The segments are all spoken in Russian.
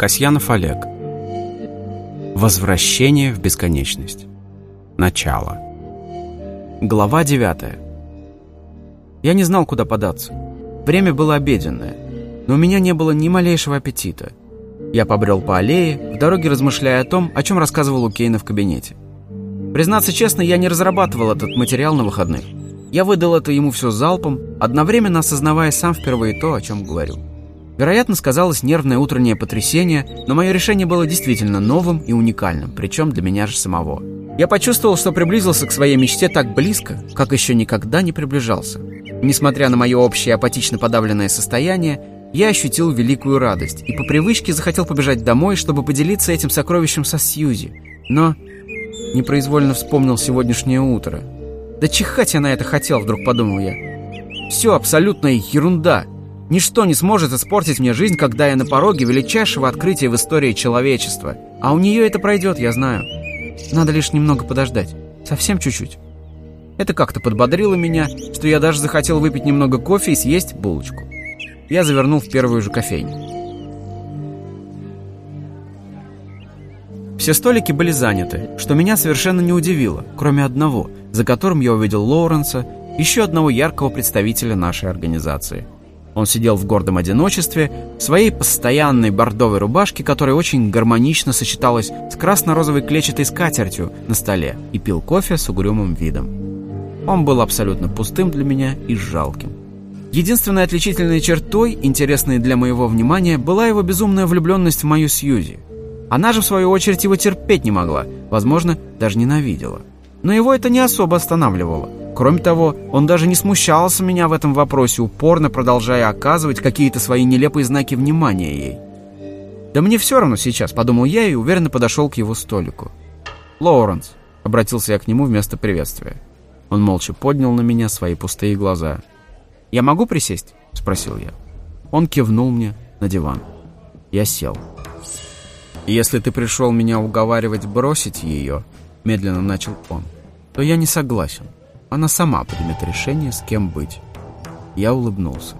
Касьянов Олег. Возвращение в бесконечность. Начало. Глава 9. Я не знал, куда податься. Время было обеденное, но у меня не было ни малейшего аппетита. Я побрел по аллее, в дороге размышляя о том, о чем рассказывал Кейна в кабинете. Признаться честно, я не разрабатывал этот материал на выходных. Я выдал это ему все залпом, одновременно осознавая сам впервые то, о чем говорю. Вероятно, сказалось нервное утреннее потрясение, но мое решение было действительно новым и уникальным, причем для меня же самого. Я почувствовал, что приблизился к своей мечте так близко, как еще никогда не приближался. Несмотря на мое общее апатично подавленное состояние, я ощутил великую радость и по привычке захотел побежать домой, чтобы поделиться этим сокровищем со Сьюзи. Но непроизвольно вспомнил сегодняшнее утро. Да чихать я на это хотел, вдруг подумал я. Все абсолютная ерунда. Ничто не сможет испортить мне жизнь, когда я на пороге величайшего открытия в истории человечества. А у нее это пройдет, я знаю. Надо лишь немного подождать. Совсем чуть-чуть. Это как-то подбодрило меня, что я даже захотел выпить немного кофе и съесть булочку. Я завернул в первую же кофейню. Все столики были заняты, что меня совершенно не удивило, кроме одного, за которым я увидел Лоуренса, еще одного яркого представителя нашей организации – он сидел в гордом одиночестве, в своей постоянной бордовой рубашке, которая очень гармонично сочеталась с красно-розовой клетчатой скатертью на столе, и пил кофе с угрюмым видом. Он был абсолютно пустым для меня и жалким. Единственной отличительной чертой, интересной для моего внимания, была его безумная влюбленность в мою Сьюзи. Она же, в свою очередь, его терпеть не могла, возможно, даже ненавидела. Но его это не особо останавливало. Кроме того, он даже не смущался меня в этом вопросе, упорно продолжая оказывать какие-то свои нелепые знаки внимания ей. «Да мне все равно сейчас», — подумал я и уверенно подошел к его столику. «Лоуренс», — обратился я к нему вместо приветствия. Он молча поднял на меня свои пустые глаза. «Я могу присесть?» — спросил я. Он кивнул мне на диван. Я сел. «Если ты пришел меня уговаривать бросить ее», — медленно начал он, — «то я не согласен». Она сама примет решение, с кем быть. Я улыбнулся.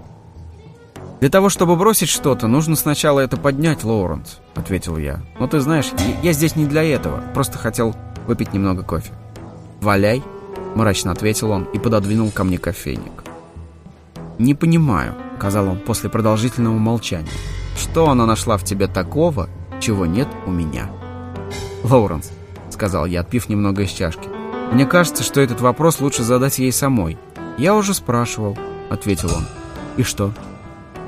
«Для того, чтобы бросить что-то, нужно сначала это поднять, Лоуренс», — ответил я. «Но ты знаешь, я здесь не для этого, просто хотел выпить немного кофе». «Валяй», — мрачно ответил он и пододвинул ко мне кофейник. «Не понимаю», — сказал он после продолжительного молчания. «Что она нашла в тебе такого, чего нет у меня?» «Лоуренс», — сказал я, отпив немного из чашки. Мне кажется, что этот вопрос лучше задать ей самой. Я уже спрашивал, ответил он. И что?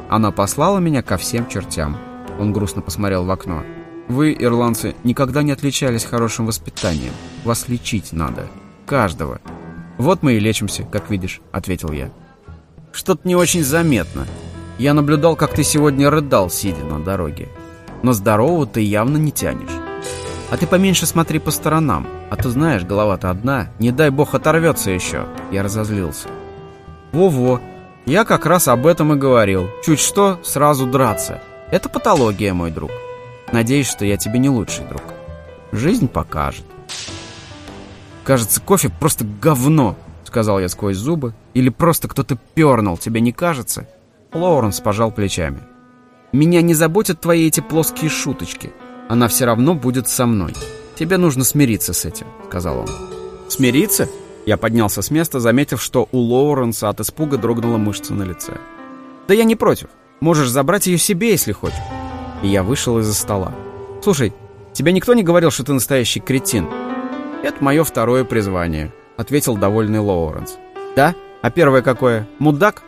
Она послала меня ко всем чертям. Он грустно посмотрел в окно. Вы, ирландцы, никогда не отличались хорошим воспитанием. Вас лечить надо. Каждого. Вот мы и лечимся, как видишь, ответил я. Что-то не очень заметно. Я наблюдал, как ты сегодня рыдал, сидя на дороге. Но здорового ты явно не тянешь. А ты поменьше смотри по сторонам. А то знаешь, голова-то одна. Не дай бог оторвется еще. Я разозлился. Во-во. Я как раз об этом и говорил. Чуть что, сразу драться. Это патология, мой друг. Надеюсь, что я тебе не лучший друг. Жизнь покажет. Кажется, кофе просто говно, сказал я сквозь зубы. Или просто кто-то пернул, тебе не кажется? Лоуренс пожал плечами. Меня не заботят твои эти плоские шуточки. Она все равно будет со мной. Тебе нужно смириться с этим», — сказал он. «Смириться?» Я поднялся с места, заметив, что у Лоуренса от испуга дрогнула мышца на лице. «Да я не против. Можешь забрать ее себе, если хочешь». И я вышел из-за стола. «Слушай, тебе никто не говорил, что ты настоящий кретин?» «Это мое второе призвание», — ответил довольный Лоуренс. «Да? А первое какое? Мудак?»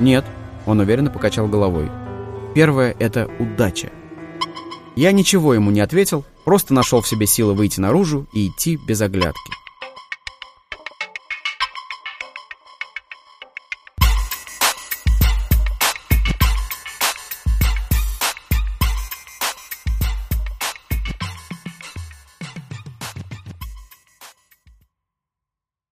«Нет», — он уверенно покачал головой. «Первое — это удача. Я ничего ему не ответил, просто нашел в себе силы выйти наружу и идти без оглядки.